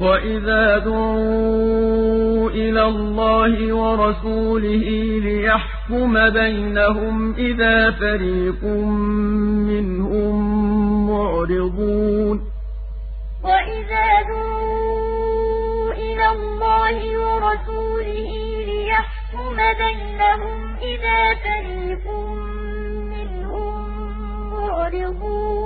وَإِذَا دُعُوا إِلَى اللَّهِ وَرَسُولِهِ لِيَحْكُمَ بَيْنَهُمْ إِذَا فَرِيقٌ مِّنْهُم مُّعْرِضُونَ وَإِذَا دُعُوا إِلَى اللَّهِ وَرَسُولِهِ لِيَحْكُمَ بَيْنَهُمْ إِذَا فَرِيقٌ مِّنْهُم مُّعْرِضُونَ